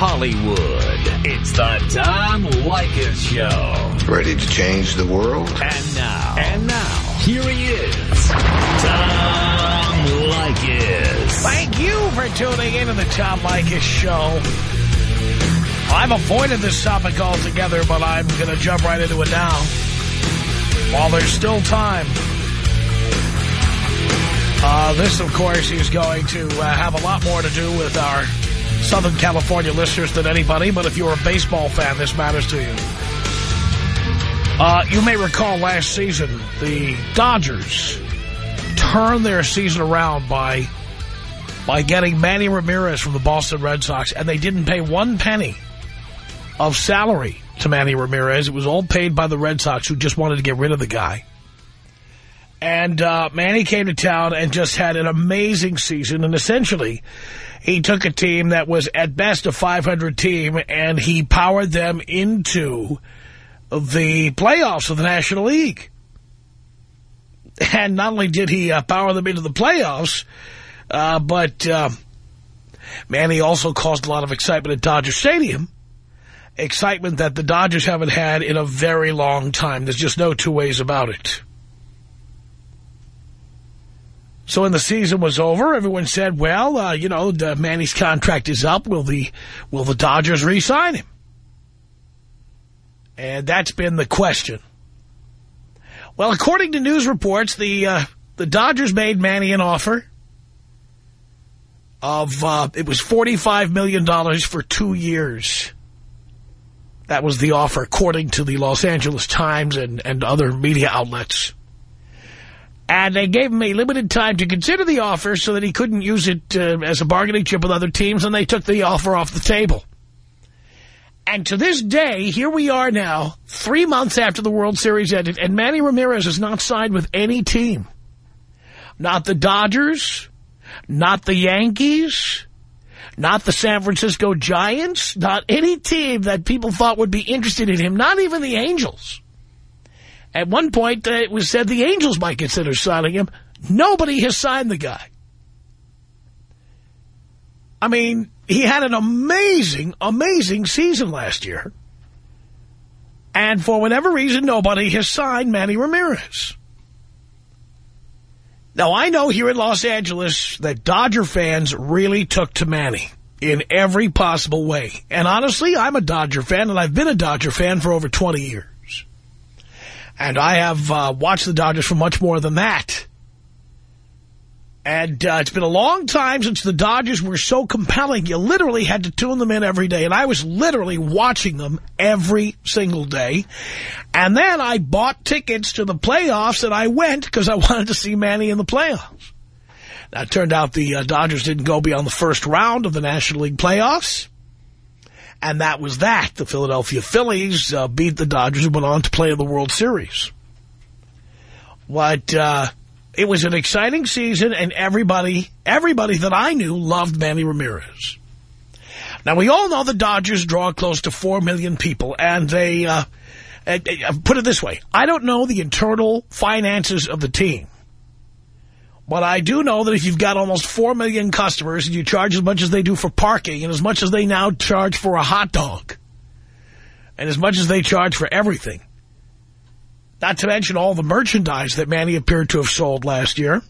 Hollywood. It's the Tom Leykis Show. Ready to change the world? And now. And now. Here he is. Tom Leykis. Thank you for tuning in to the Tom Leykis Show. I've avoided this topic altogether, but I'm going to jump right into it now. While there's still time. Uh, this, of course, is going to uh, have a lot more to do with our Southern California listeners than anybody, but if you're a baseball fan, this matters to you. Uh, you may recall last season, the Dodgers turned their season around by by getting Manny Ramirez from the Boston Red Sox, and they didn't pay one penny of salary to Manny Ramirez. It was all paid by the Red Sox, who just wanted to get rid of the guy. And uh, Manny came to town and just had an amazing season. And essentially, he took a team that was at best a 500 team, and he powered them into the playoffs of the National League. And not only did he uh, power them into the playoffs, uh, but uh, Manny also caused a lot of excitement at Dodger Stadium. Excitement that the Dodgers haven't had in a very long time. There's just no two ways about it. So when the season was over, everyone said, well, uh, you know, Manny's contract is up. Will the, will the Dodgers re-sign him? And that's been the question. Well, according to news reports, the uh, the Dodgers made Manny an offer of, uh, it was $45 million for two years. That was the offer, according to the Los Angeles Times and, and other media outlets. And they gave him a limited time to consider the offer so that he couldn't use it uh, as a bargaining chip with other teams, and they took the offer off the table. And to this day, here we are now, three months after the World Series ended, and Manny Ramirez has not signed with any team. Not the Dodgers, not the Yankees, not the San Francisco Giants, not any team that people thought would be interested in him, not even the Angels. At one point, uh, it was said the Angels might consider signing him. Nobody has signed the guy. I mean, he had an amazing, amazing season last year. And for whatever reason, nobody has signed Manny Ramirez. Now, I know here in Los Angeles that Dodger fans really took to Manny in every possible way. And honestly, I'm a Dodger fan, and I've been a Dodger fan for over 20 years. And I have uh, watched the Dodgers for much more than that. And uh, it's been a long time since the Dodgers were so compelling. You literally had to tune them in every day. And I was literally watching them every single day. And then I bought tickets to the playoffs and I went because I wanted to see Manny in the playoffs. Now, it turned out the uh, Dodgers didn't go beyond the first round of the National League playoffs. And that was that. The Philadelphia Phillies uh, beat the Dodgers and went on to play in the World Series. But uh, it was an exciting season, and everybody, everybody that I knew loved Manny Ramirez. Now, we all know the Dodgers draw close to 4 million people, and they, uh, uh, uh, put it this way, I don't know the internal finances of the team. But I do know that if you've got almost 4 million customers and you charge as much as they do for parking and as much as they now charge for a hot dog and as much as they charge for everything, not to mention all the merchandise that Manny appeared to have sold last year,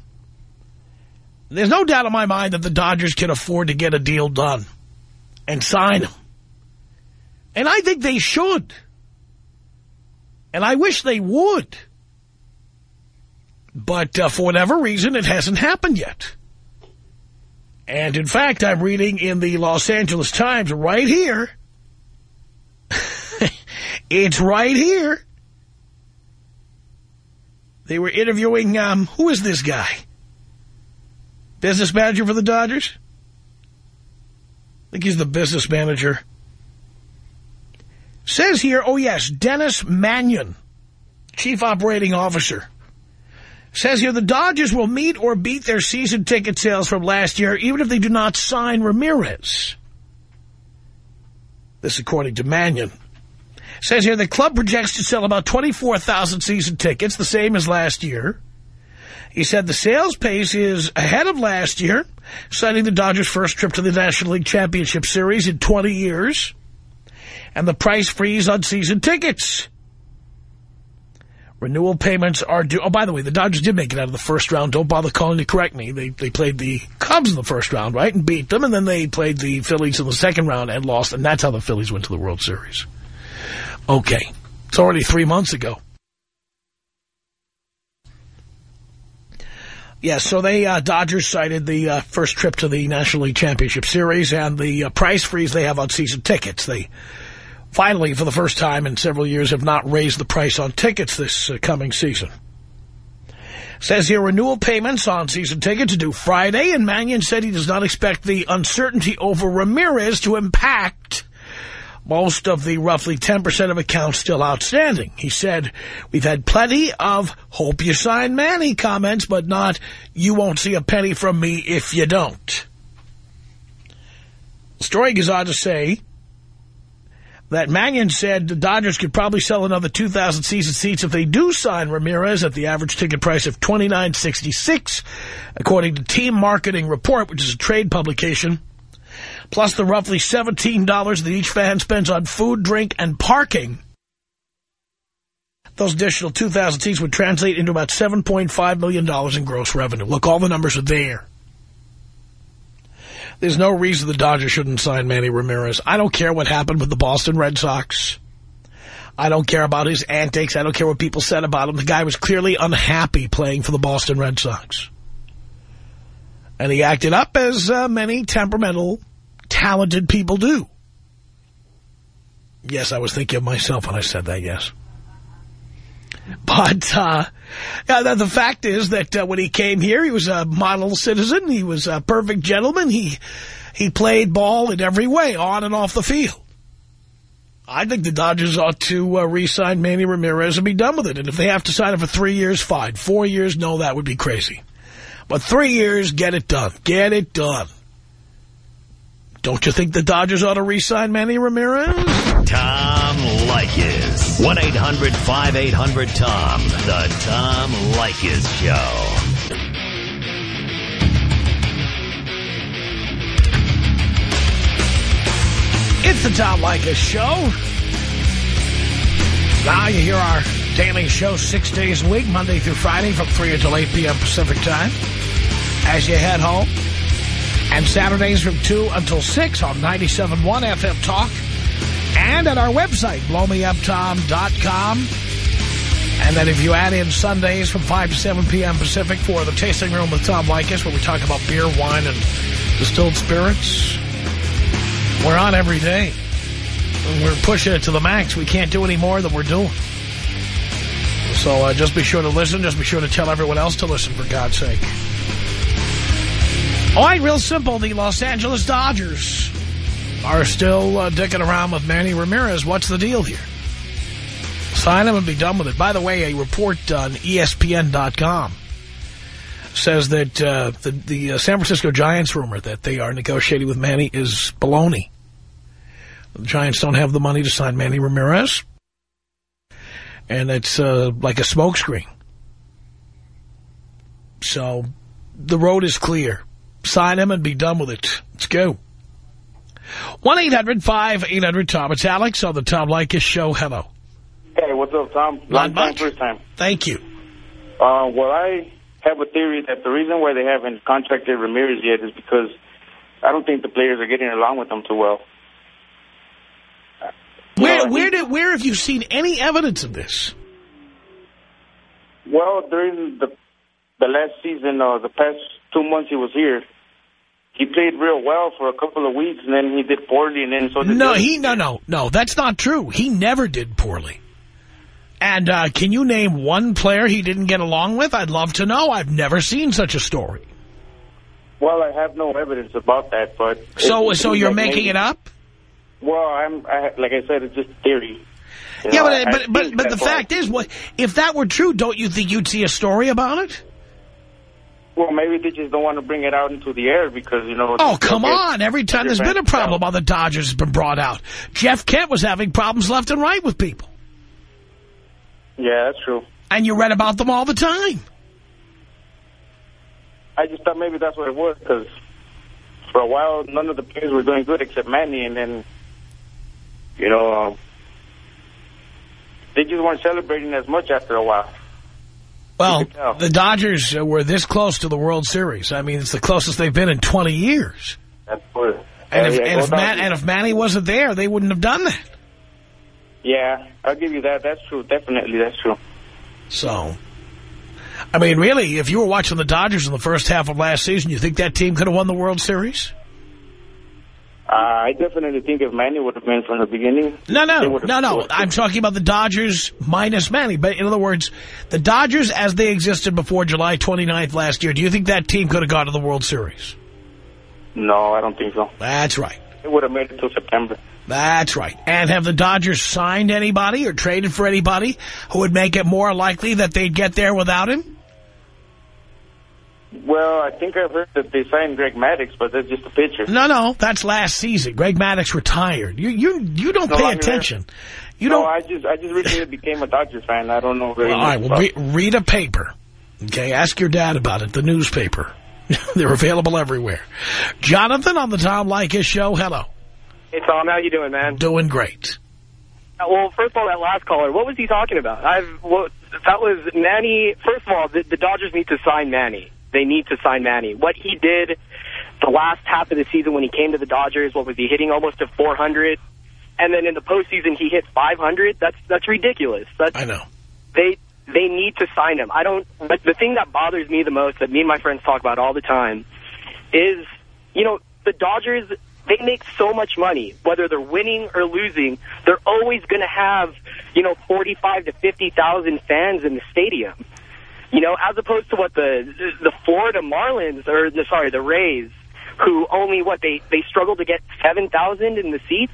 there's no doubt in my mind that the Dodgers can afford to get a deal done and sign him. And I think they should. And I wish they would. But uh, for whatever reason, it hasn't happened yet. And in fact, I'm reading in the Los Angeles Times right here. it's right here. They were interviewing, um, who is this guy? Business manager for the Dodgers? I think he's the business manager. Says here, oh yes, Dennis Mannion, chief operating officer. Says here the Dodgers will meet or beat their season ticket sales from last year even if they do not sign Ramirez. This according to Mannion. Says here the club projects to sell about 24,000 season tickets, the same as last year. He said the sales pace is ahead of last year, citing the Dodgers' first trip to the National League Championship Series in 20 years and the price freeze on season tickets. Renewal payments are due. Oh, by the way, the Dodgers did make it out of the first round. Don't bother calling to correct me. They they played the Cubs in the first round, right, and beat them. And then they played the Phillies in the second round and lost. And that's how the Phillies went to the World Series. Okay. It's already three months ago. Yeah, so they, uh, Dodgers cited the uh, first trip to the National League Championship Series and the uh, price freeze they have on season tickets. They finally, for the first time in several years, have not raised the price on tickets this uh, coming season. Says here, renewal payments on season tickets due Friday, and Mannion said he does not expect the uncertainty over Ramirez to impact most of the roughly 10% of accounts still outstanding. He said, we've had plenty of hope you sign Manny comments, but not you won't see a penny from me if you don't. The story goes on to say that Mannion said the Dodgers could probably sell another 2,000 season seats if they do sign Ramirez at the average ticket price of $29.66, according to Team Marketing Report, which is a trade publication, plus the roughly $17 that each fan spends on food, drink, and parking. Those additional 2,000 seats would translate into about $7.5 million in gross revenue. Look, all the numbers are there. There's no reason the Dodgers shouldn't sign Manny Ramirez. I don't care what happened with the Boston Red Sox. I don't care about his antics. I don't care what people said about him. The guy was clearly unhappy playing for the Boston Red Sox. And he acted up as uh, many temperamental, talented people do. Yes, I was thinking of myself when I said that, yes. But uh, the fact is that uh, when he came here, he was a model citizen. He was a perfect gentleman. He he played ball in every way, on and off the field. I think the Dodgers ought to uh, re-sign Manny Ramirez and be done with it. And if they have to sign him for three years, fine. Four years, no, that would be crazy. But three years, get it done. Get it done. Don't you think the Dodgers ought to re-sign Manny Ramirez? Tom Leykis. 1-800-5800-TOM. The Tom Leykis Show. It's the Tom Leykis Show. Now you hear our daily show six days a week, Monday through Friday from 3 until 8 p.m. Pacific Time. As you head home. And Saturdays from 2 until 6 on 97.1 FM Talk. And at our website, blowmeuptom.com. And then if you add in Sundays from 5 to 7 p.m. Pacific for the Tasting Room with Tom Leykis, where we talk about beer, wine, and distilled spirits, we're on every day. We're pushing it to the max. We can't do any more than we're doing. So uh, just be sure to listen. Just be sure to tell everyone else to listen, for God's sake. All right, real simple. The Los Angeles Dodgers are still uh, dicking around with Manny Ramirez. What's the deal here? Sign him and be done with it. By the way, a report on ESPN.com says that uh, the, the uh, San Francisco Giants rumor that they are negotiating with Manny is baloney. The Giants don't have the money to sign Manny Ramirez. And it's uh, like a smokescreen. So the road is clear. Sign him and be done with it. Let's go. 1-800-5800-TOM. It's Alex on the Tom Leykis Show. Hello. Hey, what's up, Tom? Not Long time, first time. Thank you. Uh, well, I have a theory that the reason why they haven't contracted Ramirez yet is because I don't think the players are getting along with them too well. Where, where, did, where have you seen any evidence of this? Well, during the the last season, uh, the past two months he was here, he played real well for a couple of weeks, and then he did poorly, and then so did No, he, no, no, no, that's not true. He never did poorly. And uh, can you name one player he didn't get along with? I'd love to know. I've never seen such a story. Well, I have no evidence about that, but So, so you're like making maybe- it up? Well, I'm I, like I said, it's just theory. You Yeah, know, but I- I but but but the fact is, what if that were true? Don't you think you'd see a story about it? Well, maybe they just don't want to bring it out into the air because, you know... Oh, come on! Every time there's been a problem on the Dodgers has been brought out. Jeff Kent was having problems left and right with people, Yeah, that's true. and you read about them all the time. I just thought maybe that's what it was because for a while, none of the players were doing good except Manny, and then, you know, uh, they just weren't celebrating as much after a while. Well, You could tell. the Dodgers were this close to the World Series. I mean, it's the closest they've been in 20 years. What. And, Uh, if, yeah, and, if Dodgers. and if Manny wasn't there, they wouldn't have done that. yeah, I'll give you that. That's true. Definitely, that's true. So, I mean, really, if you were watching the Dodgers in the first half of last season, you think that team could have won the World Series? Uh, I definitely think if Manny would have been from the beginning. No, no, no, no. I'm talking about the Dodgers minus Manny. But in other words, the Dodgers as they existed before July 29th last year, do you think that team could have gone to the World Series? No, I don't think so. That's right. They would have made it till September. That's right. And have the Dodgers signed anybody or traded for anybody who would make it more likely that they'd get there without him? Well, I think I've heard that they signed Greg Maddux, but that's just a pitcher. No, no, that's last season. Greg Maddux retired. You you you don't No pay longer attention. You no, don't. I just I just recently became a Dodgers fan. I don't know very Well, all right, well, about- re read a paper. Okay, ask your dad about it. The newspaper. They're available everywhere. Jonathan on the Tom Leykis show. Hello. Hey, Tom, how you doing, man? Doing great. Uh, Well, first of all, that last caller, what was he talking about? I've what, That was Manny. First of all, the, the Dodgers need to sign Manny. They need to sign Manny. What he did the last half of the season when he came to the Dodgers, what was he hitting almost at 400? And then in the postseason, he hit 500. That's that's ridiculous. That's I know. they they need to sign him. I don't. But the thing that bothers me the most, that me and my friends talk about all the time, is you know the Dodgers. They make so much money, whether they're winning or losing. They're always going to have you know forty-five to fifty thousand fans in the stadium. You know, as opposed to what the the Florida Marlins or the, sorry the Rays, who only what they they struggle to get seven thousand in the seats.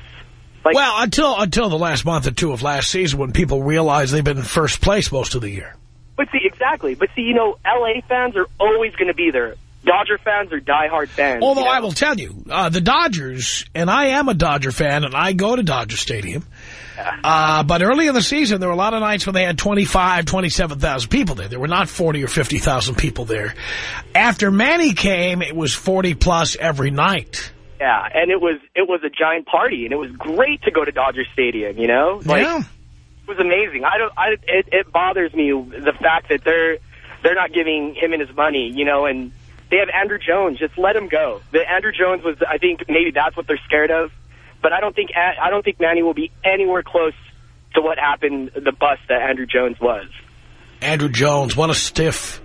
Like, Well, until until the last month or two of last season when people realized they've been in first place most of the year. But see, exactly. But see, you know, L.A. fans are always going to be there. Dodger fans are diehard fans. Although you know? I will tell you, uh, the Dodgers, and I am a Dodger fan, and I go to Dodger Stadium. Uh, but early in the season, there were a lot of nights when they had 25, 27,000 people there. There were not 40 or 50,000 people there. After Manny came, it was 40 plus every night. Yeah, and it was it was a giant party, and it was great to go to Dodger Stadium. You know, like yeah. it was amazing. I don't. I it, it bothers me the fact that they're they're not giving him and his money. You know, and they have Andruw Jones. Just let him go. The Andruw Jones was. I think maybe that's what they're scared of. But I don't think I don't think Manny will be anywhere close to what happened. The bust that Andruw Jones was. Andruw Jones, what a stiff.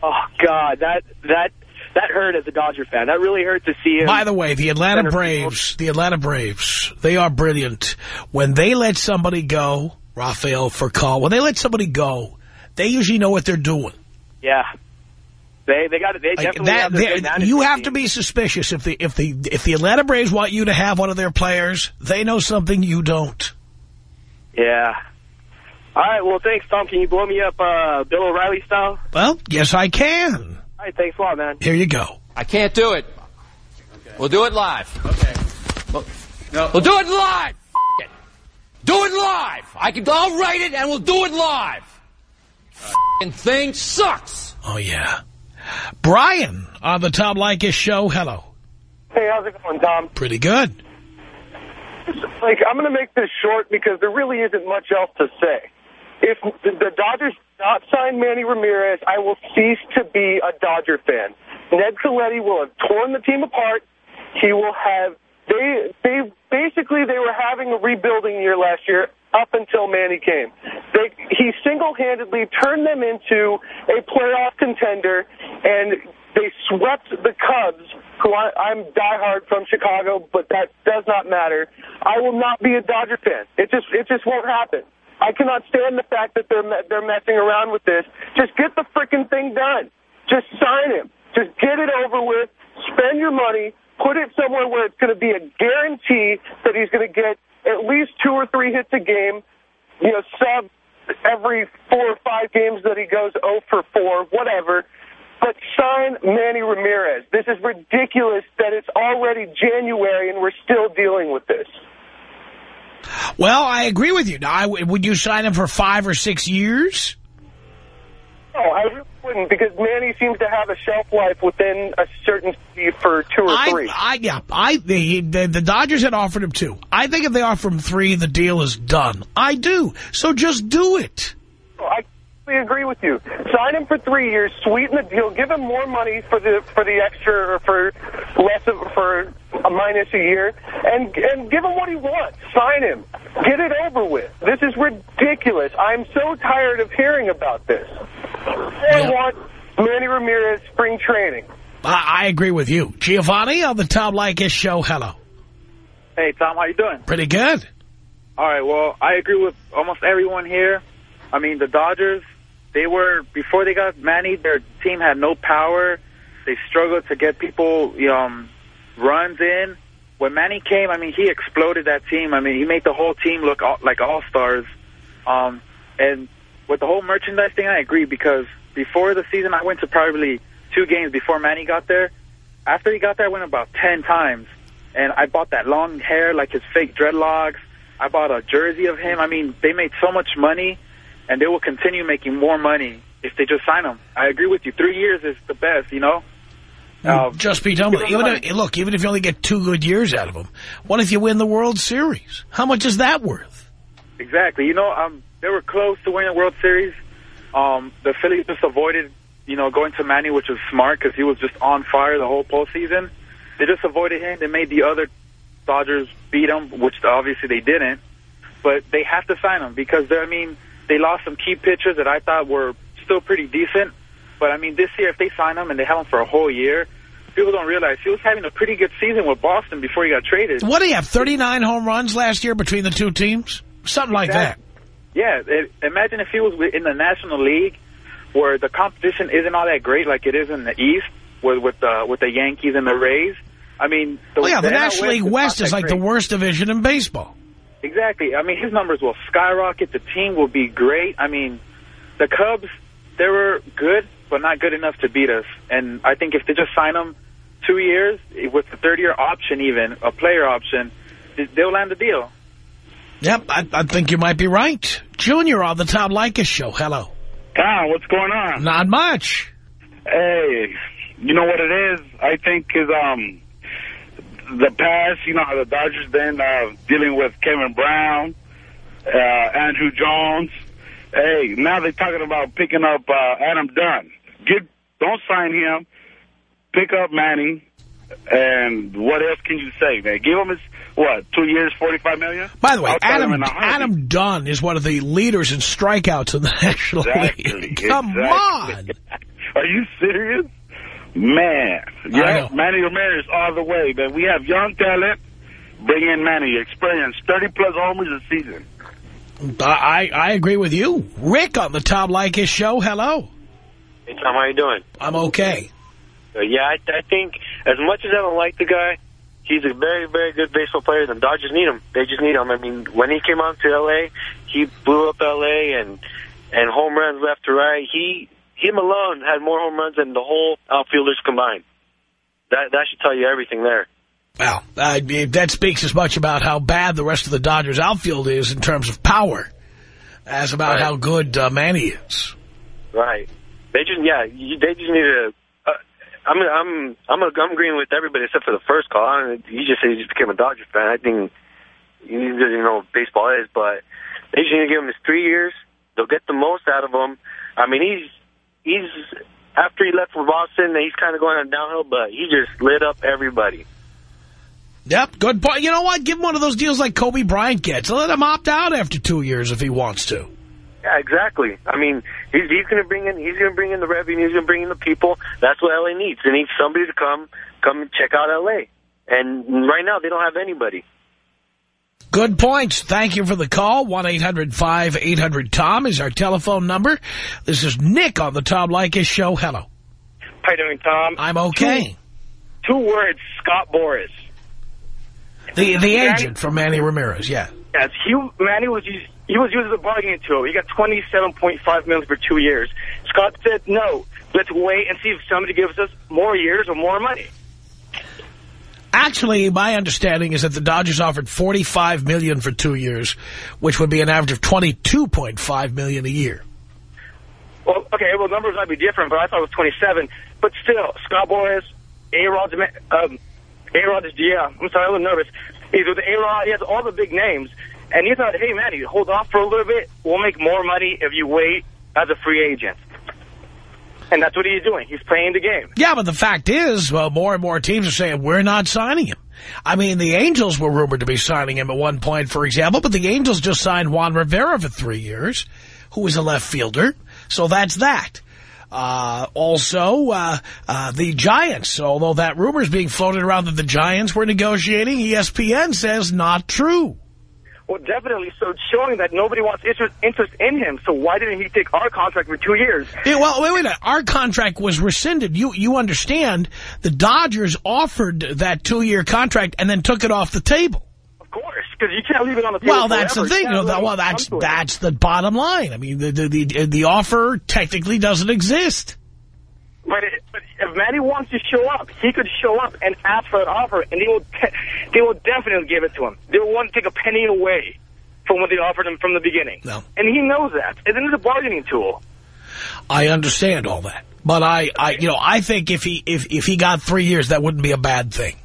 Oh God, that that that hurt as a Dodger fan. That really hurt to see him. By the way, the Atlanta Braves, the Atlanta Braves, they are brilliant. When they let somebody go, Rafael Furcal, when they let somebody go, they usually know what they're doing. yeah, they they got it. They Like definitely that, have the they- you have to be suspicious if the if the if the Atlanta Braves want you to have one of their players, they know something you don't. Yeah. All right. Well, thanks, Tom. Can you blow me up, uh, Bill O'Reilly style? Well, yes, I can. All right. Thanks a lot, man. Here you go. I can't do it. We'll do it live. Okay. We'll, we'll do it live. It. Do it live. I can. I'll write it and we'll do it live. F***ing thing sucks. Oh yeah, Brian on the Tom Leykis show. Hello. Hey, how's it going, Tom? Pretty good. Like, I'm going to make this short because there really isn't much else to say. If the Dodgers do not sign Manny Ramirez, I will cease to be a Dodger fan. Ned Colletti will have torn the team apart. He will have they they basically they were having a rebuilding year last year up until Manny came. They he single-handedly turned them into a playoff contender and they swept the Cubs, who I, I'm diehard from Chicago, but that does not matter. I will not be a Dodger fan. It just it just won't happen. I cannot stand the fact that they're they're messing around with this. Just get the freaking thing done. Just sign him. Just get it over with. Spend your money. Put it somewhere where it's going to be a guarantee that he's going to get at least two or three hits a game. You know, sub every four or five games that he goes 0 for 4, whatever. But sign Manny Ramirez. This is ridiculous that it's already January and we're still dealing with this. Well, I agree with you. Now, would you sign him for five or six years? Oh, I, wouldn't because Manny seems to have a shelf life within a certain for two or I, three. I, yeah, I, the, the, the Dodgers had offered him two. I think if they offer him three, the deal is done. I do. So just do it. Oh, I completely agree with you. Sign him for three years, sweeten the deal, give him more money for the for the extra or for less of for a minus a year, and and give him what he wants. Sign him. Get it over with. This is ridiculous. I'm so tired of hearing about this. I Yeah. want Manny Ramirez spring training. I, I agree with you. Giovanni on the Tom Leykis show. Hello. Hey, Tom, how you doing? Pretty good. All right, well, I agree with almost everyone here. I mean, the Dodgers, they were, before they got Manny, their team had no power. They struggled to get people um, runs in. When Manny came, I mean, he exploded that team. I mean, he made the whole team look all, like all-stars. Um, and with the whole merchandise thing, I agree because before the season, I went to probably two games before Manny got there. After he got there, I went about 10 times. And I bought that long hair, like his fake dreadlocks. I bought a jersey of him. I mean, they made so much money, and they will continue making more money if they just sign him. I agree with you. Three years is the best, you know? Um, Just be done with it. Even if, look, even if you only get two good years out of him, what if you win the World Series? How much is that worth? Exactly. You know, um, they were close to winning the World Series. Um, the Phillies just avoided, you know, going to Manny, which was smart because he was just on fire the whole postseason. They just avoided him. They made the other Dodgers beat him, which obviously they didn't. But they have to sign him because, they're, I mean, they lost some key pitchers that I thought were still pretty decent. But, I mean, this year, if they sign him and they have him for a whole year, people don't realize he was having a pretty good season with Boston before he got traded. What do you have, 39 home runs last year between the two teams? Something like that. Yeah, it, imagine if he was in the National League, where the competition isn't all that great, like it is in the East, with with the with the Yankees and the Rays. I mean, the, Oh, yeah, the NL National League West is like the worst division in baseball. Exactly. I mean, his numbers will skyrocket. The team will be great. I mean, the Cubs, they were good, but not good enough to beat us. And I think if they just sign him two years eh, with the third year option, even a player option, they'll land the deal. Yep, I, I think you might be right. Junior on the Tom Leykis show. Hello. Tom, what's going on? Not much. Hey, you know what it is? I think is um the past. You know how the Dodgers been uh, dealing with Kevin Brown, uh, Andruw Jones. Hey, now they're talking about picking up uh, Adam Dunn. Get don't sign him. Pick up Manny. And what else can you say, man? Give him his what? Two years, forty-five million. By the way, I'll Adam in a heartbeat. Adam Dunn is one of the leaders in strikeouts in the National Exactly, League. Come exactly. on. Are you serious? Man. I Yeah, know. Manny Ramirez all the way, man. We have young talent. Bring in Manny. Experience. 30-plus homers a season. I, I agree with you. Rick on the Tom Leykis show. Hello. Hey, Tom, how you doing? I'm okay. Uh, yeah, I, I think as much as I don't like the guy, he's a very, very good baseball player. The Dodgers need him. They just need him. I mean, when he came out to L.A., he blew up L.A. and and home runs left to right. He him alone had more home runs than the whole outfielders combined. That that should tell you everything there. Well, uh, that speaks as much about how bad the rest of the Dodgers outfield is in terms of power as about Right. how good uh, Manny is. Right. They just yeah. They just need to. I'm I'm I'm I'm agreeing with everybody except for the first call. I don't, you just said you just became a Dodgers fan. I think you need to know what baseball is, but they just need to give him his three years. They'll get the most out of him. I mean, he's he's after he left for Boston, he's kind of going on downhill, but he just lit up everybody. Yep, good point. You know what? Give him one of those deals like Kobe Bryant gets. Let him opt out after two years if he wants to. Yeah, exactly. I mean, he's he's going to bring in he's going to bring in the revenue. He's going to bring in the people. That's what LA needs. They need somebody to come come and check out LA. And right now, they don't have anybody. Good points. Thank you for the call. 1-800-5800-TOM is our telephone number. This is Nick on the Tom Leykis show. Hello. How you doing, Tom? I'm okay. Two words, Scott Boras. The the agent from Manny Ramirez, yeah. Yes, he Manny was used, he was used as a bargaining tool. He got twenty seven point five million for two years. Scott said no. Let's wait and see if somebody gives us more years or more money. Actually, my understanding is that the Dodgers offered 45 million for two years, which would be an average of 22.5 million a year. Well, okay, well, numbers might be different, but I thought it was 27. But still, Scott Boras, A-Rod's, um, A-Rod is, yeah, I'm sorry, I'm a little nervous. He's with A-Rod, he has all the big names. And he thought, hey, man, you hold off for a little bit. We'll make more money if you wait as a free agent. And that's what he's doing. He's playing the game. Yeah, but the fact is, well, more and more teams are saying, we're not signing him. I mean, the Angels were rumored to be signing him at one point, for example, but the Angels just signed Juan Rivera for three years, who was a left fielder. So that's that. Uh, also, uh, uh, the Giants, although that rumor is being floated around that the Giants were negotiating, ESPN says not true. Well, definitely. So it's showing that nobody wants interest, interest in him. So why didn't he take our contract for two years? Yeah, well, wait, wait. A minute. Our contract was rescinded. You you understand? The Dodgers offered that two-year contract and then took it off the table. Course, because you can't leave it on the table Well, that's forever. the thing. You know, let well, that's it. that's the bottom line. I mean, the the the, the offer technically doesn't exist. But, it, but if Manny wants to show up, he could show up and ask for an offer, and they will they will definitely give it to him. They won't take a penny away from what they offered him from the beginning. No. And he knows that. And then it's a bargaining tool. I understand all that, but I, I, you know, I think if he if if he got three years, that wouldn't be a bad thing.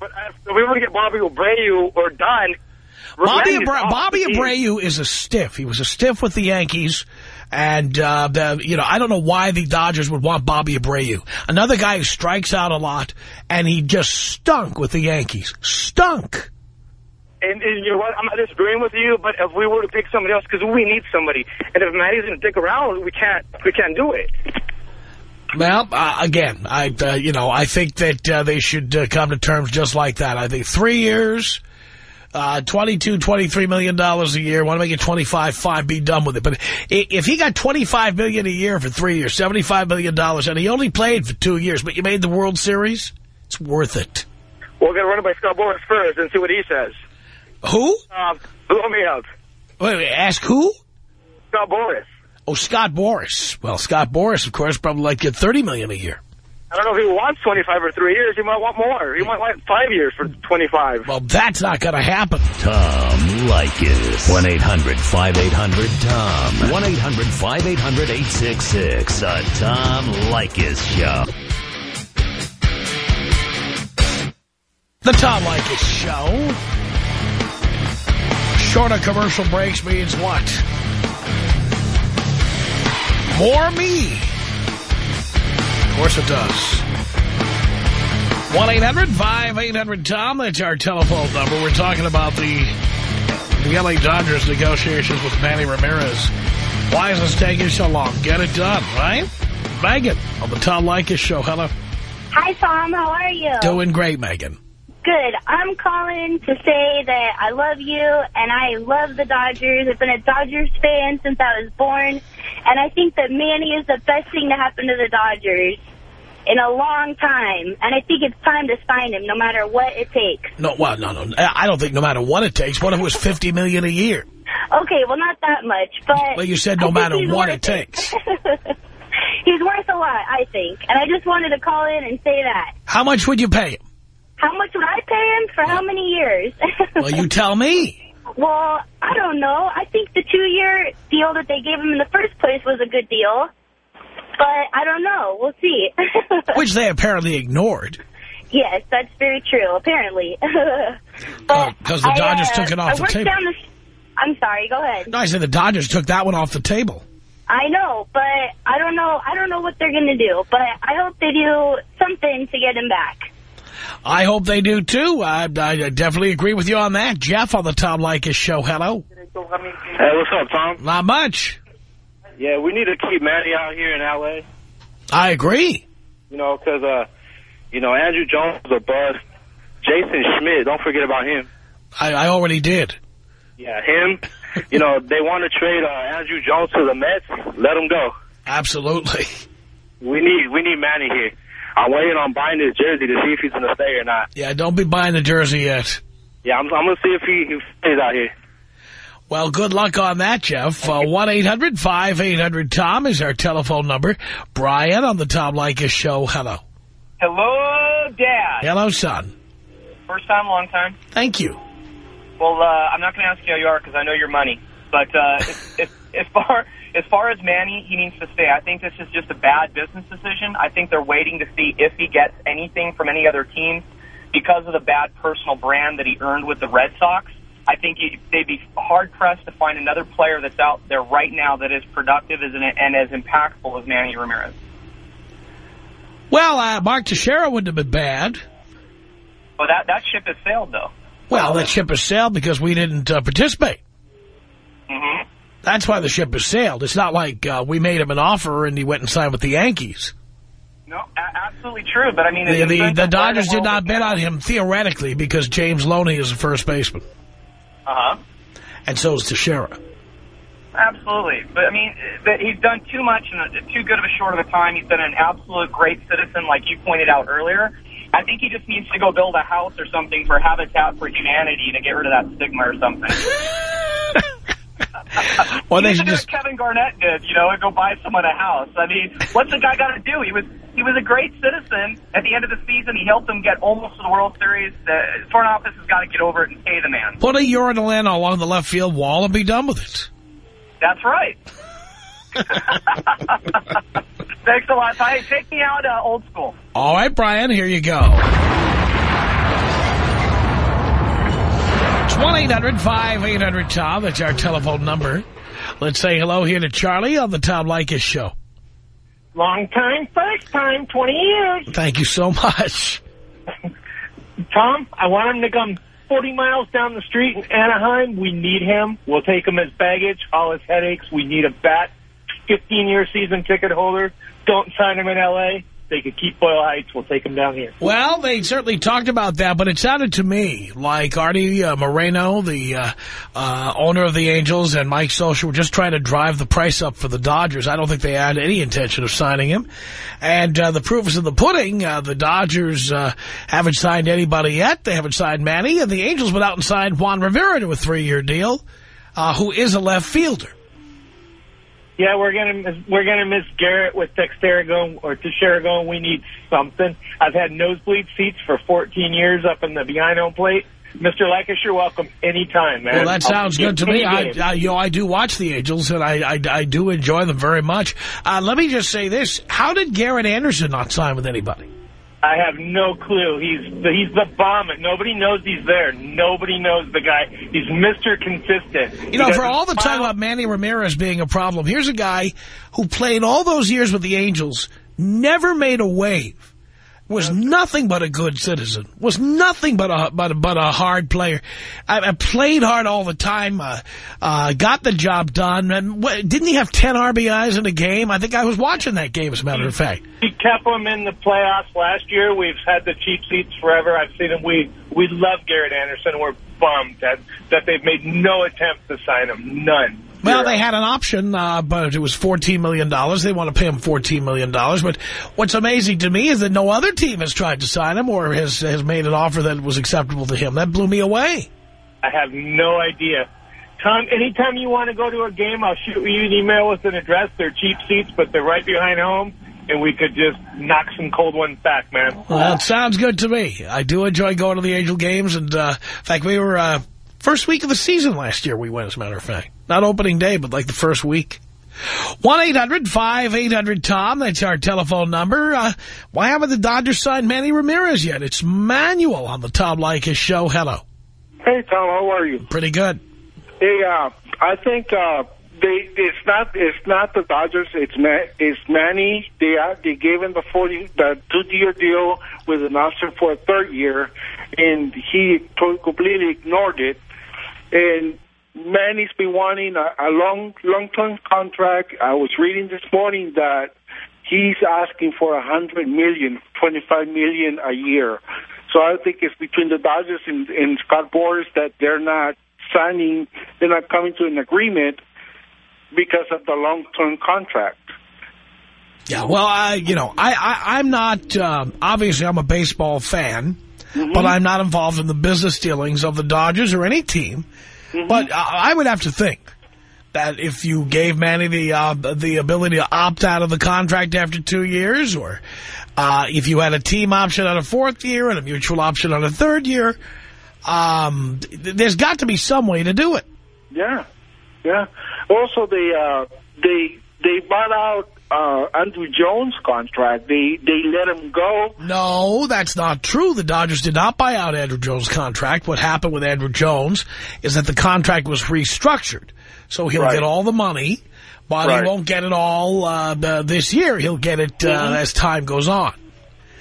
But if we were to get Bobby Abreu or Don, Bobby Abra Bobby. Abreu is a stiff. He was a stiff with the Yankees. And, uh, the, you know, I don't know why the Dodgers would want Bobby Abreu. Another guy who strikes out a lot, and he just stunk with the Yankees. Stunk. And, and you know what? I'm not disagreeing with you, but if we were to pick somebody else, because we need somebody, and if Manny's going to stick around, we can't we can't do it. Well, uh, again, I, uh, you know, I think that uh, they should uh, come to terms just like that. I think three years, uh, 22, 23 million dollars a year. Want to make it 25, fine, be done with it. But if he got 25 million a year for three years, 75 million dollars, and he only played for two years, but you made the World Series, it's worth it. We're going to run it by Scott Boras first and see what he says. Who? Uh, blow me up. Wait, wait, ask who? Scott Boras. Oh, Scott Boras. Well, Scott Boras, of course, probably like get 30 million a year. I don't know if he wants 25 or three years. He might want more. He might want five years for 25. Well, that's not going to happen. Tom Leykis. 1-800-5800-TOM. 1-800-5800-866. The Tom Leykis Show. The Tom Leykis Show. Shorter commercial breaks means what? More me. Of course it does. 1-800-5800-TOM. That's our telephone number. We're talking about the, the L.A. Dodgers negotiations with Manny Ramirez. Why is this taking so long? Get it done, right? Megan on the Tom Leykis Show. Hello. Hi, Tom. How are you? Doing great, Megan. Good. I'm calling to say that I love you, and I love the Dodgers. I've been a Dodgers fan since I was born, and I think that Manny is the best thing to happen to the Dodgers in a long time, and I think it's time to sign him, no matter what it takes. No, well, no, no. I don't think no matter what it takes. What if it was 50 million a year? Okay, well, not that much, but... Well, you said no I matter what worth it takes. he's worth a lot, I think, and I just wanted to call in and say that. How much would you pay him? How much would I pay him for how many years? Well, you tell me. Well, I don't know. I think the two-year deal that they gave him in the first place was a good deal. But I don't know. We'll see. Which they apparently ignored. yes, that's very true, apparently. Because the I, Dodgers uh, took it off I the table. The, I'm sorry, go ahead. No, I said the Dodgers took that one off the table. I know, but I don't know. I don't know what they're going to do. But I hope they do something to get him back. I hope they do, too. I, I definitely agree with you on that. Jeff on the Tom Leykis show. Hello. Hey, what's up, Tom? Not much. Yeah, we need to keep Manny out here in L.A., I agree. you know, because, uh, you know, Andruw Jones is a bust. Jason Schmidt, don't forget about him. I, I already did. Yeah, him. you know, they want to trade uh, Andruw Jones to the Mets. Let him go. Absolutely. We need we need Manny here. I'm waiting on buying his jersey to see if he's going to stay or not. Yeah, don't be buying the jersey yet. Yeah, I'm, I'm going to see if he, he stays out here. Well, good luck on that, Jeff. Uh, 1-800-5800-TOM is our telephone number. Brian on the Tom Leykis show. Hello. Hello, Dad. Hello, son. First time, long time. Thank you. Well, uh, I'm not going to ask you how you are because I know your money. But uh, as, as, as far as far as Manny, he needs to stay. I think this is just a bad business decision. I think they're waiting to see if he gets anything from any other team because of the bad personal brand that he earned with the Red Sox. I think he, they'd be hard-pressed to find another player that's out there right now that is productive as an, and as impactful as Manny Ramirez. Well, uh, Mark Teixeira wouldn't have been bad. But that, that ship has sailed, though. Well, that ship has sailed because we didn't uh, participate. Mm-hmm. That's why the ship has sailed. It's not like uh, we made him an offer and he went and signed with the Yankees. No, absolutely true. But, I mean... The, the, the Dodgers did not bet on him theoretically because James Loney is a first baseman. Uh-huh. And so is Teixeira. Absolutely. But, I mean, that he's done too much in a, too good of a short of a time. He's been an absolute great citizen, like you pointed out earlier. I think he just needs to go build a house or something for Habitat for Humanity to get rid of that stigma or something. Or they should just... Kevin Garnett did, you know, and go buy someone a house. I mean, what's the guy got to do? He was he was a great citizen. At the end of the season, he helped them get almost to the World Series. The front office has got to get over it and pay the man. Put a urinal in along the left field wall and be done with it. That's right. Thanks a lot. Hey, take me out uh, old school. All right, Brian, here you go. 1-800-5800-TOM. That's our telephone number. Let's say hello here to Charlie on the Tom Leykis Show. Long time, first time, 20 years. Thank you so much. Tom, I want him to come 40 miles down the street in Anaheim. We need him. We'll take him as baggage, all his headaches. We need a bat. 15-year season ticket holder. Don't sign him in L.A. They could keep Boyle Heights. We'll take him down here. Well, they certainly talked about that, but it sounded to me like Artie uh, Moreno, the uh, uh, owner of the Angels, and Mike Scioscia were just trying to drive the price up for the Dodgers. I don't think they had any intention of signing him. And uh, the proof is in the pudding. Uh, the Dodgers uh, haven't signed anybody yet. They haven't signed Manny, and the Angels went out and signed Juan Rivera to a three-year deal, who is a left fielder. Yeah, we're gonna we're gonna miss Garrett with Textera or Teixeira. We need something. I've had nosebleed seats for 14 years up in the behind home plate. Mr. Leykis, you're welcome anytime, man. Well, that sounds good to me. you I. I, you know, I do watch the Angels, and I, I, I do enjoy them very much. Uh, let me just say this. How did Garrett Anderson not sign with anybody? I have no clue. He's the, he's the bomb. Nobody knows he's there. Nobody knows the guy. He's Mr. Consistent. You know, for all the talk about Manny Ramirez being a problem, here's a guy who played all those years with the Angels, never made a wave, was nothing but a good citizen, was nothing but a but a, but a hard player. I, I played hard all the time, uh, uh, got the job done. And didn't he have 10 RBIs in a game? I think I was watching that game, as a matter of fact. He kept him in the playoffs last year. We've had the cheap seats forever. I've seen him. We we love Garrett Anderson. We're bummed that that they've made no attempt to sign him. None. Well, they had an option, uh, but it was 14 million. dollars. They want to pay him 14 million. dollars. But what's amazing to me is that no other team has tried to sign him or has, has made an offer that was acceptable to him. That blew me away. I have no idea. Tom, anytime you want to go to a game, I'll shoot you an email with an address. They're cheap seats, but they're right behind home, and we could just knock some cold ones back, man. Well, that sounds good to me. I do enjoy going to the Angel games. And, uh, in fact, we were, uh, first week of the season last year we went, as a matter of fact. Not opening day, but like the first week. 1-800-5800-TOM. That's our telephone number. Uh, why haven't the Dodgers signed Manny Ramirez yet? It's Manuel on the Tom Leykis show. Hello. Hey, Tom, how are you? Pretty good. Hey, uh, I think uh, they it's not it's not the Dodgers. It's Ma it's Manny. They uh, they gave him the forty the two year deal with an option for a third year, and he completely ignored it. And Manny's been wanting a, a long long term contract. I was reading this morning that he's asking for a hundred million, twenty five million a year. So I think it's between the Dodgers and, and Scott Boras that they're not signing, they're not coming to an agreement because of the long-term contract. Yeah, well, I, you know, I, I, I'm not, um, obviously I'm a baseball fan, but I'm not involved in the business dealings of the Dodgers or any team. But I, I would have to think that if you gave Manny the, uh, the ability to opt out of the contract after two years, or uh, if you had a team option on a fourth year and a mutual option on a third year, um, th there's got to be some way to do it. Yeah, yeah. Also, the uh, they they bought out uh, Andruw Jones' contract. They they let him go. No, that's not true. The Dodgers did not buy out Andruw Jones' contract. What happened with Andruw Jones is that the contract was restructured. So he'll Right. get all the money, but Right. he won't get it all uh, this year. He'll get it uh, Mhm. as time goes on.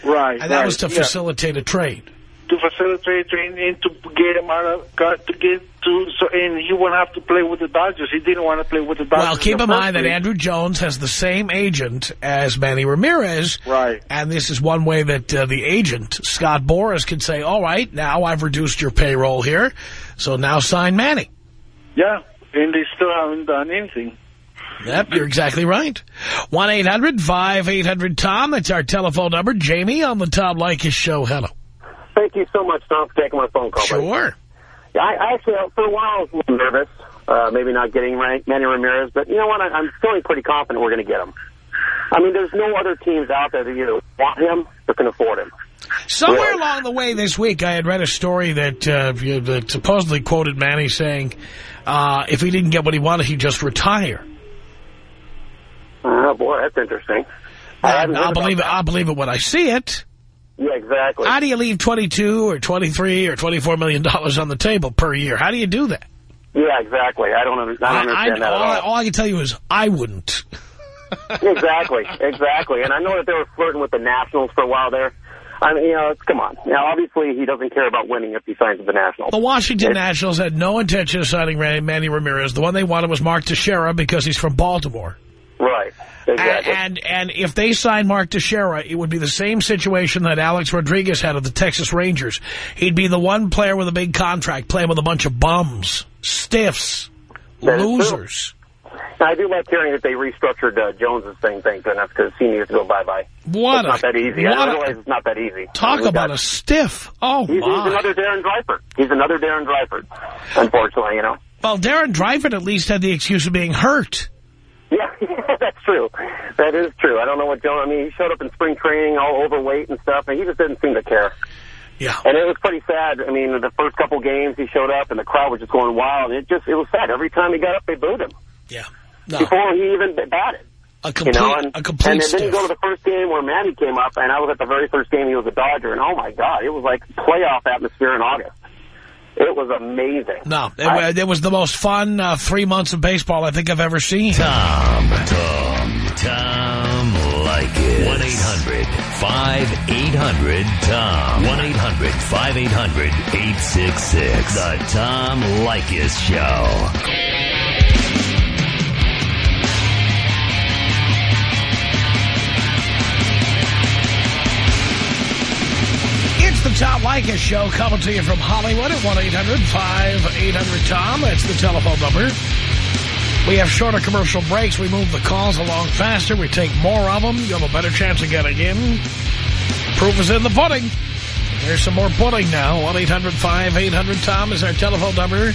Right, And that right, was to yeah. facilitate a trade. To facilitate training and to get him out of to get to so and he won't have to play with the Dodgers. He didn't want to play with the Dodgers. Well, keep in mind that. Andruw Jones has the same agent as Manny Ramirez. Right. And this is one way that uh, the agent, Scott Boras, can say, all right, now I've reduced your payroll here, so now sign Manny. Yeah, and they still haven't done anything. Yep, you're exactly right. 1-800-5800-TOM. That's our telephone number. Jamie on the Tom Leykis show. Hello. Thank you so much, Tom, for taking my phone call. Sure. Yeah, I, I actually, for a while, I was a little nervous, uh, maybe not getting Manny Ramirez, but you know what? I, I'm feeling pretty confident we're going to get him. I mean, there's no other teams out there that either want him or can afford him. Somewhere Really? along the way this week, I had read a story that, uh, that supposedly quoted Manny saying, uh, if he didn't get what he wanted, he'd just retire. Oh, boy, that's interesting. I I'll believe it. I'll believe it when I see it. Yeah, exactly. How do you leave 22 or 23 or 24 million dollars on the table per year? How do you do that? Yeah, exactly. I don't, under- I don't understand that all, at I, all. all I can tell you is I wouldn't. exactly, exactly. And I know that they were flirting with the Nationals for a while there. I mean, you know, come on. Now, obviously, he doesn't care about winning if he signs with the Nationals. The Washington Nationals had no intention of signing Manny Ramirez. The one they wanted was Mark Teixeira because he's from Baltimore. Right, exactly. And, and if they signed Mark Teixeira, it would be the same situation that Alex Rodriguez had of the Texas Rangers. He'd be the one player with a big contract playing with a bunch of bums, stiffs, That losers. And I do like hearing that they restructured uh, Jones's thing, thank goodness, because he needs to go bye-bye. What It's not that easy. I a- realize it's not that easy. Talk about a stiff. Oh, He's, he's another Darren Dreifort. He's another Darren Dreifort, unfortunately, you know. Well, Darren Dreifort at least had the excuse of being hurt. Yeah, that's true. That is true. I don't know what Jones, I mean, he showed up in spring training all overweight and stuff, and he just didn't seem to care. Yeah. And it was pretty sad. I mean, the first couple games he showed up, and the crowd was just going wild. It just, it was sad. Every time he got up, they booed him. Yeah. Before he even batted. A complete, you know, and, a complete and then you go to the first game where Manny came up, and I was at the very first game he was a Dodger, and oh my God, it was like playoff atmosphere in August. It was amazing. No, it, wa- it was the most fun uh, three months of baseball I think I've ever seen. Tom, Tom, Tom Leykis. 1-800-5800-TOM. 1-800-5800-866. The Tom Leykis Show. Tom Leykis Show coming to you from Hollywood at 1-800-5800-TOM. That's the telephone number. We have shorter commercial breaks. We move the calls along faster. We take more of them. You have a better chance of getting in. Proof is in the pudding. There's some more pudding now. 1-800-5800-TOM is our telephone number.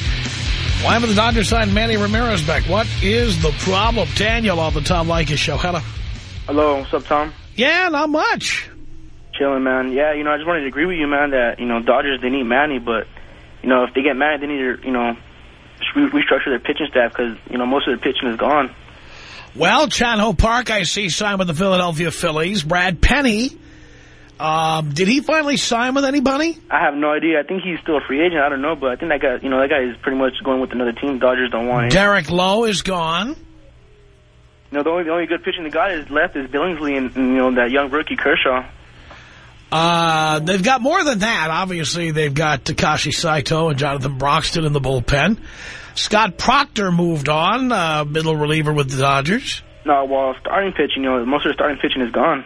Why haven't the Dodgers signed Manny Ramirez back? What is the problem? Daniel on the Tom Leykis Show. Hello. Hello, what's up, Tom? Yeah, not much. Chilling, man. Yeah, you know, I just wanted to agree with you, man, that, you know, Dodgers, they need Manny, but, you know, if they get Manny, they need to, you know, re- restructure their pitching staff because, you know, most of their pitching is gone. Well, Chan Ho Park, I see, signed with the Philadelphia Phillies. Brad Penny, um, did he finally sign with anybody? I have no idea. I think he's still a free agent. I don't know, but I think that guy, you know, that guy is pretty much going with another team. Dodgers don't want him. Derek Lowe is gone. You know, the only, the only good pitching the guy is left is Billingsley and, and, you know, that young rookie Kershaw. Uh, they've got more than that. Obviously, they've got Takashi Saito and Jonathan Broxton in the bullpen. Scott Proctor moved on, uh, middle reliever with the Dodgers. No, well, starting pitching, you know, most of the starting pitching is gone.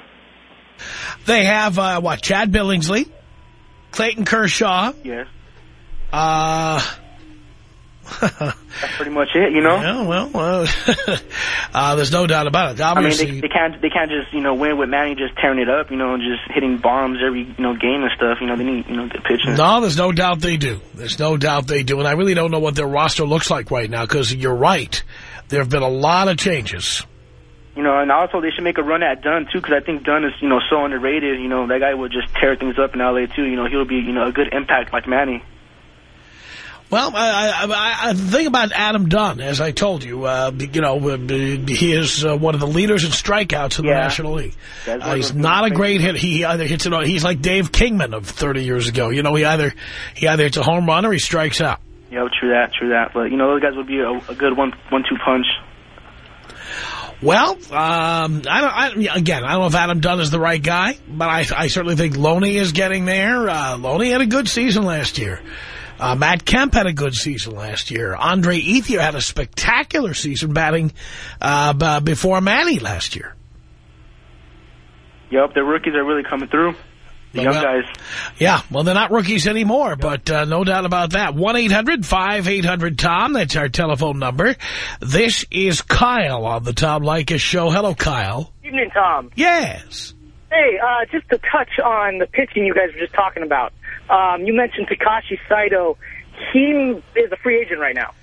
They have, uh, what, Chad Billingsley, Clayton Kershaw. Yes. Uh, That's pretty much it, you know? Yeah, well, uh, uh, there's no doubt about it. I mean, they, they can't they can't just you know win with Manny just tearing it up, you know, and just hitting bombs every you know game and stuff. You know, they need you know good pitching. No, there's no doubt they do. There's no doubt they do. And I really don't know what their roster looks like right now because you're right. There have been a lot of changes. You know, and also they should make a run at Dunn too, because I think Dunn is you know so underrated. You know, that guy would just tear things up in LA too. You know, he'll be you know a good impact like Manny. Well, I, I, I, the thing about Adam Dunn, as I told you, uh, you know, uh, he is uh, one of the leaders in strikeouts in the National League. Uh, he's not a great hit. He either hits it. He's like Dave Kingman of 30 years ago. You know, he either he either hits a home run or he strikes out. Yeah, true that, true that. But you know, those guys would be a, a good one, one-two punch. Well, um, I don't. I, again, I don't know if Adam Dunn is the right guy, but I, I certainly think Loney is getting there. Uh, Loney had a good season last year. Uh, Matt Kemp had a good season last year. Andre Ethier had a spectacular season batting uh, before Manny last year. Yep, the rookies are really coming through. The young Well, guys. Yeah, well, they're not rookies anymore, but uh, no doubt about that. 1-800-5800-TOM, that's our telephone number. This is Kyle on the Tom Leykis Show. Hello, Kyle. Evening, Tom. Yes. Hey, uh, just to touch on the pitching you guys were just talking about. Um, you mentioned Takashi Saito. He is a free agent right now.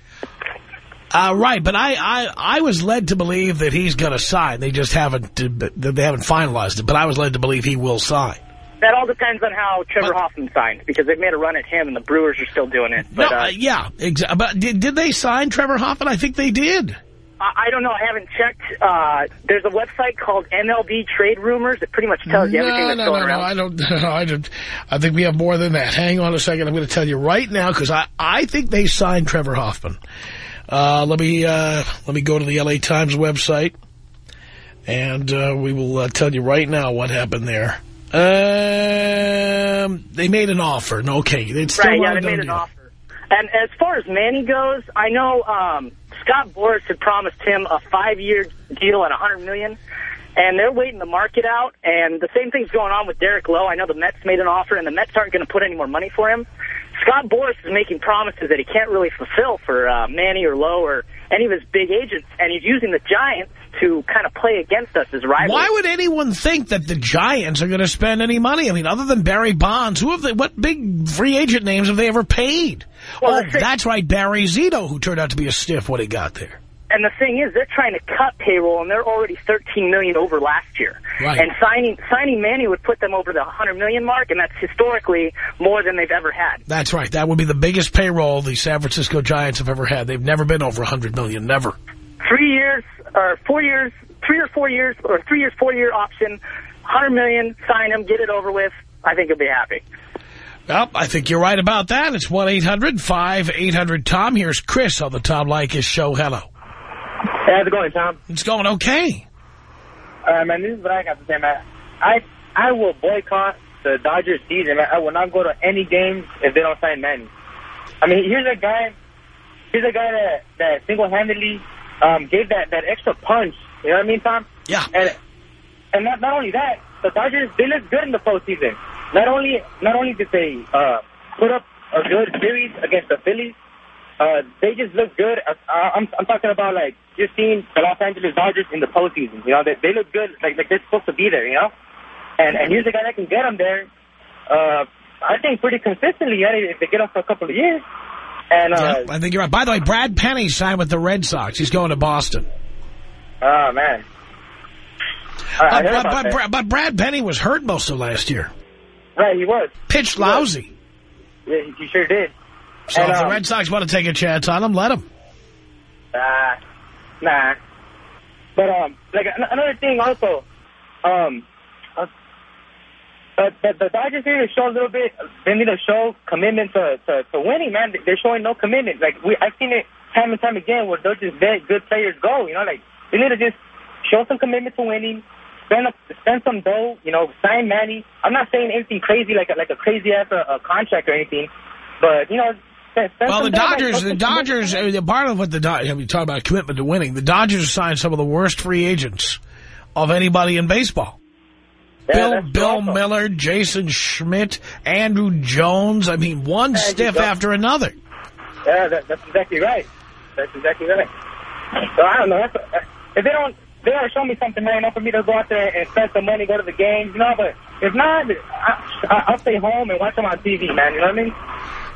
Uh, right, but I, I, I was led to believe that he's going to sign. They just haven't uh, they haven't finalized it, but I was led to believe he will sign. That all depends on how Trevor Hoffman signed, because they've made a run at him, and the Brewers are still doing it. But no, uh, uh, yeah, exa- but did, did they sign Trevor Hoffman? I think they did. I don't know. I haven't checked. Uh, there's a website called MLB Trade Rumors that pretty much tells you everything that's no, going no, around. no, I don't, no, I don't, I think we have more than that. Hang on a second. I'm going to tell you right now because I, I think they signed Trevor Hoffman. Uh, let me, uh, let me go to the LA Times website and, uh, we will uh, tell you right now what happened there. Um, they made an offer. No, Okay. It's still right, yeah, they made an deal. offer. And as far as Manny goes, I know um, Scott Boras had promised him a five-year deal at 100 million, and they're waiting the market out. And the same thing's going on with Derek Lowe. I know the Mets made an offer, and the Mets aren't going to put any more money for him. Scott Boras is making promises that he can't really fulfill for uh, Manny or Lowe or any of his big agents, and he's using the Giants to kind of play against us as rivals. Why would anyone think that the Giants are going to spend any money? I mean, other than Barry Bonds, who have they, what big free agent names have they ever paid? Oh, that's right, Barry Zito, who turned out to be a stiff when he got there. And the thing is, they're trying to cut payroll, and they're already 13 million over last year. Right. And signing signing Manny would put them over the 100 million mark, and that's historically more than they've ever had. That's right. That would be the biggest payroll the San Francisco Giants have ever had. They've never been over 100 million, never. Three years, or four years, three or four years, or three years, four-year option, $100 million, sign him, get it over with. I think he'll be happy. Well, I think you're right about that. It's 1-800-5800-TOM. Here's Chris on the Tom Leykis Show. Hello. Hey, how's it going, Tom? It's going okay. Uh, man, this is what I got to say, man. I I will boycott the Dodgers season. Man. I will not go to any games if they don't sign Manny. I mean, here's a guy, here's a guy that that single-handedly um, gave that that extra punch. You know what I mean, Tom? Yeah. And and not not only that, the Dodgers they look good in the postseason. Not only not only did they uh, put up a good series against the Phillies, uh, they just look good. Uh, I'm I'm talking about like just seeing the Los Angeles Dodgers in the postseason. You know, they they look good, like like they're supposed to be there. You know, and and here's a guy that can get them there. Uh, I think pretty consistently. Yeah, if they get them for a couple of years. And uh, Yeah, I think you're right. By the way, Brad Penny signed with the Red Sox. He's going to Boston. oh man, Uh, but, but, but Brad Penny was hurt most of last year. Right, he was. Pitched lousy. Yeah, he sure did. So And, if the um, Red Sox want to take a chance on him, let him. Nah, nah. But um, like another thing also, um, uh, the, the, the Dodgers need to show a little bit. They need to show commitment to, to, to winning, man. They're showing no commitment. Like we, I've seen it time and time again where those just let good players go. You know, like they need to just show some commitment to winning. Spend a, spend some dough. You know, sign Manny. I'm not saying anything crazy like a, like a crazy ass uh, uh, contract or anything, but you know. Spend, spend Well, the like, Dodgers, the Dodgers, I mean, part of what the Dodgers, we talk about commitment to winning, the Dodgers signed some of the worst free agents of anybody in baseball. Bill Bill Miller, Jason Schmidt, Andruw Jones. I mean, one stiff after another. Yeah, that, that's exactly right. That's exactly right. So I don't know. That's, uh, if they don't, they gotta show me something, man. Not for me to go out there and spend some money, go to the games, you know. But if not, I, I'll stay home and watch them on TV, man. You know what I mean?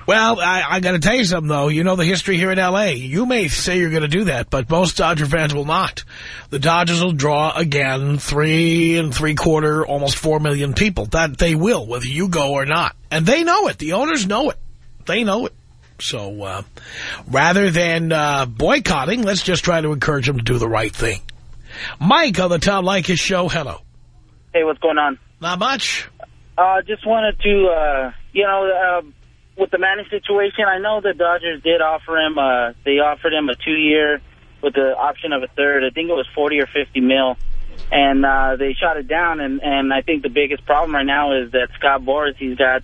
Well, I, I got to tell you something, though. You know the history here in L.A. You may say you're going to do that, but most Dodger fans will not. The Dodgers will draw, again, three and three-quarter, almost four million people. That they will, whether you go or not. And they know it. The owners know it. They know it. So uh, rather than uh, boycotting, let's just try to encourage them to do the right thing. Mike on the Tom Leykis show. Hello. Hey, what's going on? Not much. Uh, just wanted to, uh, you know, uh, with the Manning situation, I know the Dodgers did offer him, uh, they offered him a two-year with the option of a third. I think it was 40 or 50 mil. And uh, they shot it down, and, and I think the biggest problem right now is that Scott Boras, he's got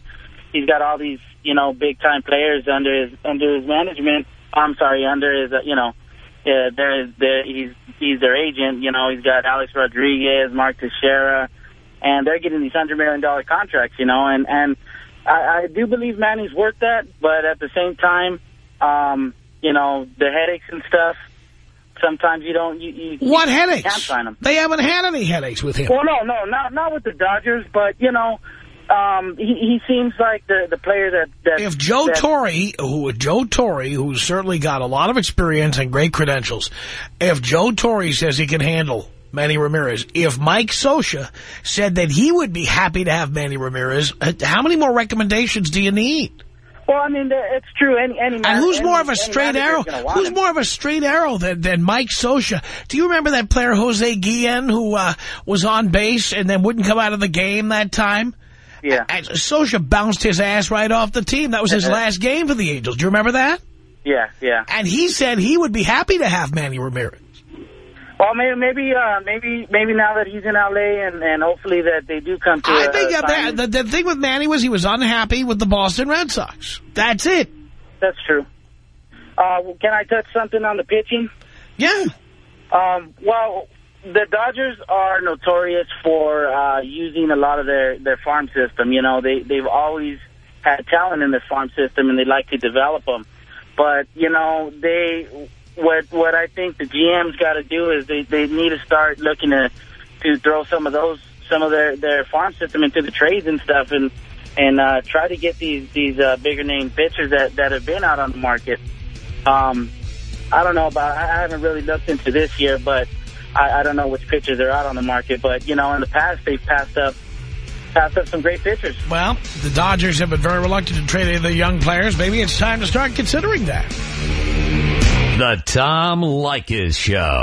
he's got all these, you know, big-time players under his under his management. I'm sorry, under his, uh, you know, uh, there is there he's he's their agent. You know, he's got Alex Rodriguez, Mark Teixeira, and they're getting these hundred million dollar contracts. You know, and and I, I do believe Manny's worth that, but at the same time, um, you know, the headaches and stuff. Sometimes you don't. You, you What headaches? Can't sign them. They haven't had any headaches with him. Well, no, no, not not with the Dodgers, but you know, um, he, he seems like the the player that that If Joe that, Torre, who Joe Torre, who's certainly got a lot of experience and great credentials, if Joe Torre says he can handle Manny Ramirez, if Mike Scioscia said that he would be happy to have Manny Ramirez, uh, how many more recommendations do you need? Well, I mean, it's true. Any any And who's any- more of a straight arrow? Who's him. more of a straight arrow than, than Mike Scioscia? Do you remember that player Jose Guillen who uh, was on base and then wouldn't come out of the game that time? Yeah. And Scioscia bounced his ass right off the team. That was his last game for the Angels. Do you remember that? Yeah, yeah. And he said he would be happy to have Manny Ramirez. Well, maybe maybe uh, maybe maybe now that he's in LA and and hopefully that they do come to. I a- think a that, the, the thing with Manny was he was unhappy with the Boston Red Sox. That's it. That's true. Uh, can I touch something on the pitching? Yeah. Um, well, the Dodgers are notorious for uh, using a lot of their, their farm system. You know, they, they've always had talent in their farm system, and they like to develop them. But, you know, they what what I think the GM's got to do is they, they need to start looking to to throw some of those some of their, their farm system into the trades and stuff and and uh, try to get these these uh, bigger name pitchers that, that have been out on the market. Um, I don't know about. I haven't really looked into this year, but I, I don't know which pitchers are out on the market. But you know, in the past they've passed up passed up some great pitchers. Well, the Dodgers have been very reluctant to trade any of the young players. Maybe it's time to start considering that. The Tom Leykis Show.